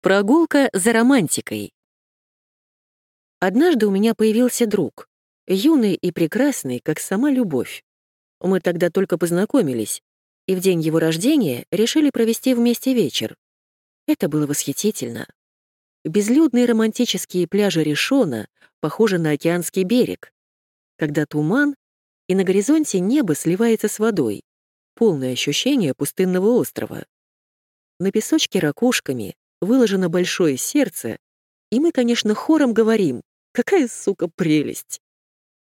Прогулка за романтикой. Однажды у меня появился друг, юный и прекрасный, как сама любовь. Мы тогда только познакомились, и в день его рождения решили провести вместе вечер. Это было восхитительно. Безлюдные романтические пляжи Решона похожи на океанский берег, когда туман, и на горизонте небо сливается с водой, полное ощущение пустынного острова. На песочке ракушками, выложено большое сердце, и мы, конечно, хором говорим «Какая, сука, прелесть!».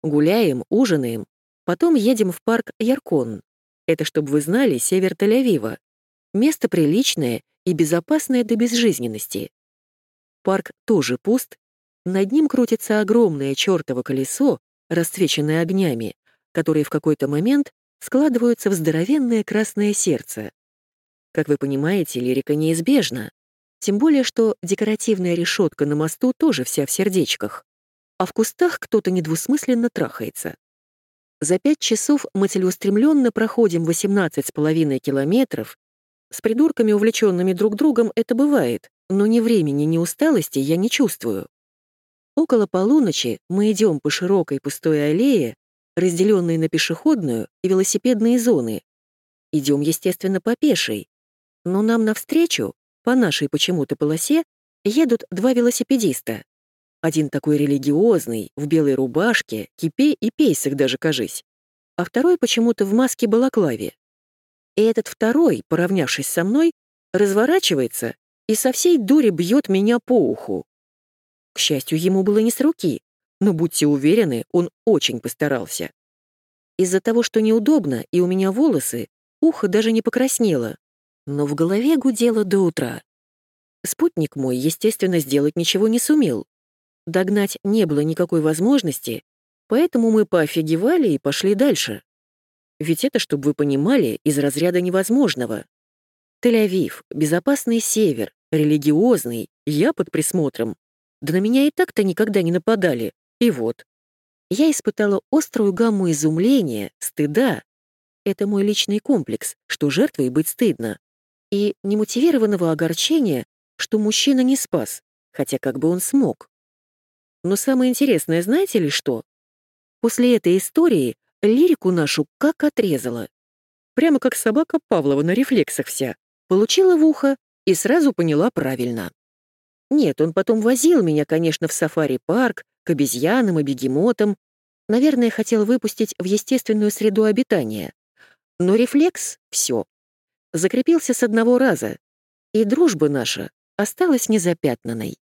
Гуляем, ужинаем, потом едем в парк Яркон. Это, чтобы вы знали, север Тель-Авива. Место приличное и безопасное до безжизненности. Парк тоже пуст, над ним крутится огромное чертово колесо, расцвеченное огнями, которые в какой-то момент складываются в здоровенное красное сердце. Как вы понимаете, лирика неизбежна. Тем более, что декоративная решетка на мосту тоже вся в сердечках, а в кустах кто-то недвусмысленно трахается. За пять часов мы целеустремленно проходим 18 с половиной километров. С придурками, увлеченными друг другом, это бывает, но ни времени, ни усталости я не чувствую. Около полуночи мы идем по широкой пустой аллее, разделенной на пешеходную и велосипедные зоны. Идем, естественно, по пешей. Но нам навстречу по нашей почему-то полосе едут два велосипедиста. Один такой религиозный, в белой рубашке, кипе и пейсах даже, кажись. А второй почему-то в маске балаклаве. И этот второй, поравнявшись со мной, разворачивается и со всей дури бьет меня по уху. К счастью, ему было не с руки, но будьте уверены, он очень постарался. Из-за того, что неудобно, и у меня волосы, ухо даже не покраснело, но в голове гудело до утра. Спутник мой, естественно, сделать ничего не сумел. Догнать не было никакой возможности, поэтому мы поофигевали и пошли дальше. Ведь это, чтобы вы понимали, из разряда невозможного. Тель-Авив, безопасный север, религиозный, я под присмотром. Да на меня и так-то никогда не нападали. И вот. Я испытала острую гамму изумления, стыда. Это мой личный комплекс, что жертвой быть стыдно и немотивированного огорчения, что мужчина не спас, хотя как бы он смог. Но самое интересное, знаете ли что? После этой истории лирику нашу как отрезала. Прямо как собака Павлова на рефлексах вся. Получила в ухо и сразу поняла правильно. Нет, он потом возил меня, конечно, в сафари-парк, к обезьянам и бегемотам. Наверное, хотел выпустить в естественную среду обитания. Но рефлекс — все закрепился с одного раза, и дружба наша осталась незапятнанной.